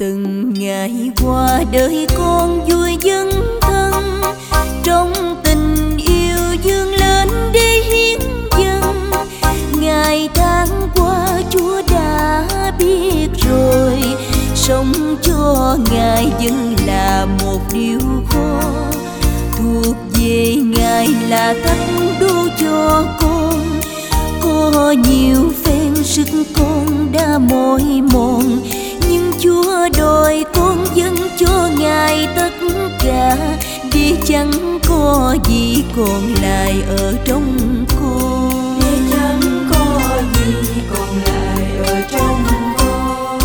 Từng ngày qua đời con vui dấn thân. Trong tình yêu dương lên để hiến dâng. Ngày tháng qua chúa đã biết rồi. Sống cho ngài vẫn là một điều khó. Thuộc về ngài là tất đô cho con. Có nhiều phen sức con đã mỏi mòn nhưng chúa đòi con dâng cho ngài tất cả. Để chẳng có gì còn lại ở trong con để chẳng có gì còn lại ở trong con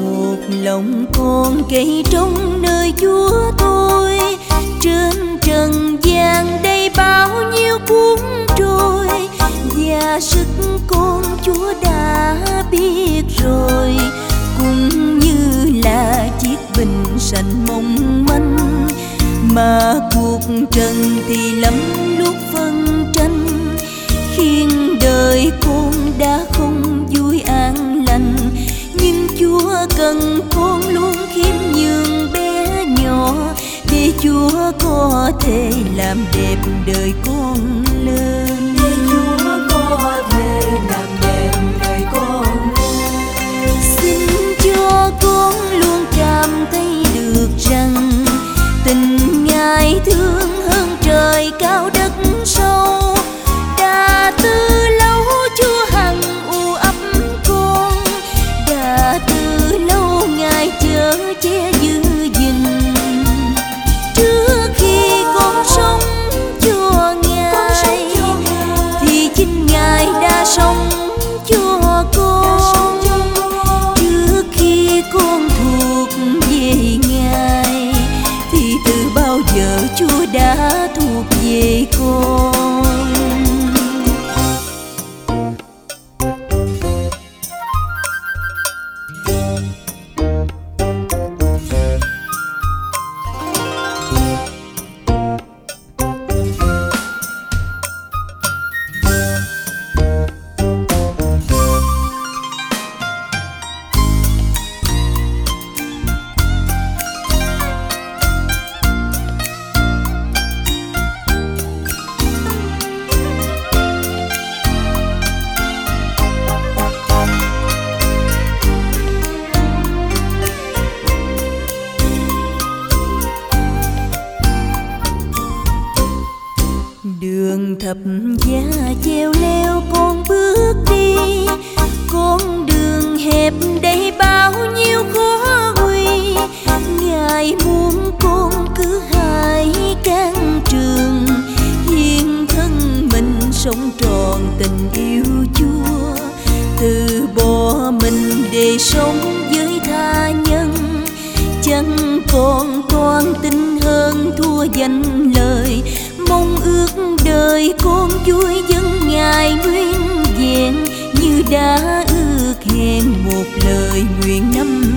một lòng con cây trong nơi chúa tôi. Trên trần gian đây bao nhiêu cuốn trôi. Và sức con chúa đã biết rồi mà cuộc trần thì lắm lúc phân tranh. Khiến đời con đã không vui an lành, nhưng chúa cần con luôn khiêm nhường bé nhỏ để chúa có thể làm đẹp đời con lớn che giữ gìn. Trước khi con sống cho ngài thì chính ngài đã sống cho con. Trước khi con thuộc về ngài thì từ bao giờ chúa đã thuộc về con mình sống với tha nhân. Chẳng còn toan tính hơn thua danh lời. Mong ước đời con vui dân ngài nguyên vẹn. Như đã ước hẹn một lời nguyện năm